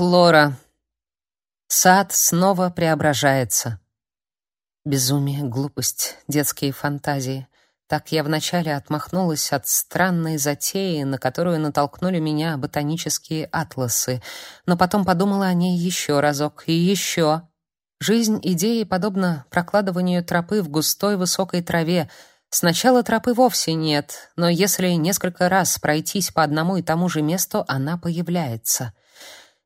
Флора. Сад снова преображается. Безумие, глупость, детские фантазии. Так я вначале отмахнулась от странной затеи, на которую натолкнули меня ботанические атласы, но потом подумала о ней еще разок и еще. Жизнь идеи подобна прокладыванию тропы в густой высокой траве. Сначала тропы вовсе нет, но если несколько раз пройтись по одному и тому же месту, она появляется.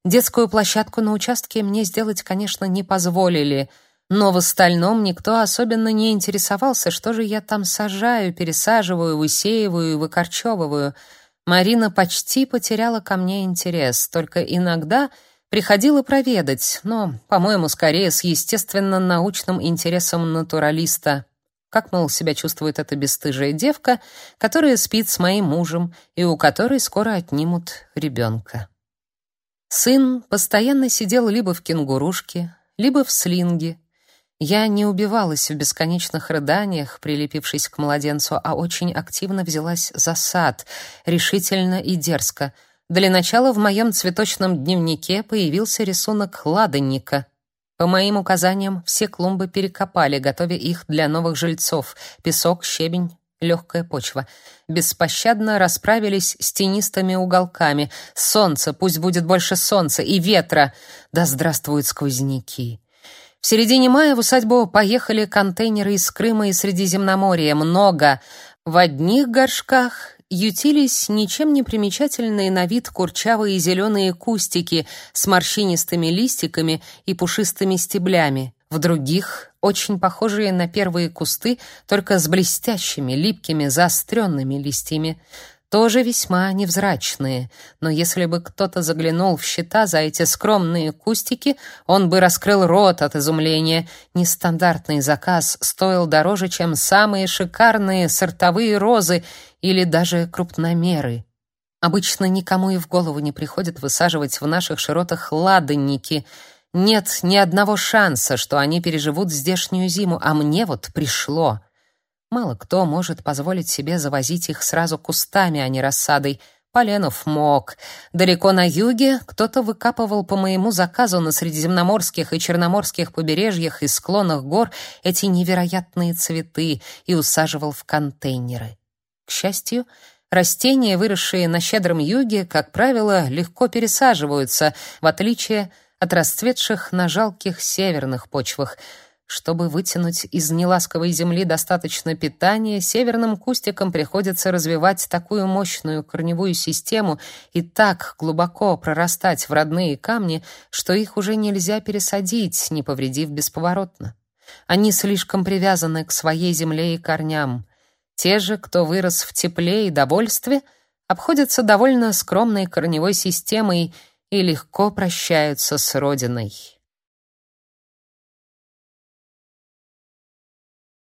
Детскую площадку на участке мне сделать, конечно, не позволили, но в остальном никто особенно не интересовался, что же я там сажаю, пересаживаю, высеиваю и выкорчевываю. Марина почти потеряла ко мне интерес, только иногда приходила проведать, но, по-моему, скорее с естественно-научным интересом натуралиста. Как, мол, себя чувствует эта бесстыжая девка, которая спит с моим мужем и у которой скоро отнимут ребенка. Сын постоянно сидел либо в кенгурушке, либо в слинге. Я не убивалась в бесконечных рыданиях, прилепившись к младенцу, а очень активно взялась за сад, решительно и дерзко. Для начала в моем цветочном дневнике появился рисунок ладанника. По моим указаниям, все клумбы перекопали, готовя их для новых жильцов: песок, щебень, легкая почва. Беспощадно расправились с тенистыми уголками. Солнце, пусть будет больше солнца, и ветра. Да здравствуют сквозняки. В середине мая в усадьбу поехали контейнеры из Крыма и Средиземноморья. Много. В одних горшках ютились ничем не примечательные на вид курчавые зеленые кустики с морщинистыми листиками и пушистыми стеблями в других очень похожие на первые кусты, только с блестящими, липкими, заостренными листьями, тоже весьма невзрачные, но если бы кто-то заглянул в счета за эти скромные кустики, он бы раскрыл рот от изумления. Нестандартный заказ стоил дороже, чем самые шикарные сортовые розы или даже крупномеры. Обычно никому и в голову не приходит высаживать в наших широтах ладанники — нет ни одного шанса, что они переживут здешнюю зиму, а мне вот пришло. Мало кто может позволить себе завозить их сразу кустами, а не рассадой. Поленов мог. Далеко на юге кто-то выкапывал по моему заказу на средиземноморских и черноморских побережьях и склонах гор эти невероятные цветы и усаживал в контейнеры. К счастью, растения, выросшие на щедром юге, как правило, легко пересаживаются, в отличие от от расцветших на жалких северных почвах. Чтобы вытянуть из неласковой земли достаточно питания, северным кустикам приходится развивать такую мощную корневую систему и так глубоко прорастать в родные камни, что их уже нельзя пересадить, не повредив бесповоротно. Они слишком привязаны к своей земле и корням. Те же, кто вырос в тепле и довольстве, обходятся довольно скромной корневой системой и легко прощаются с родиной.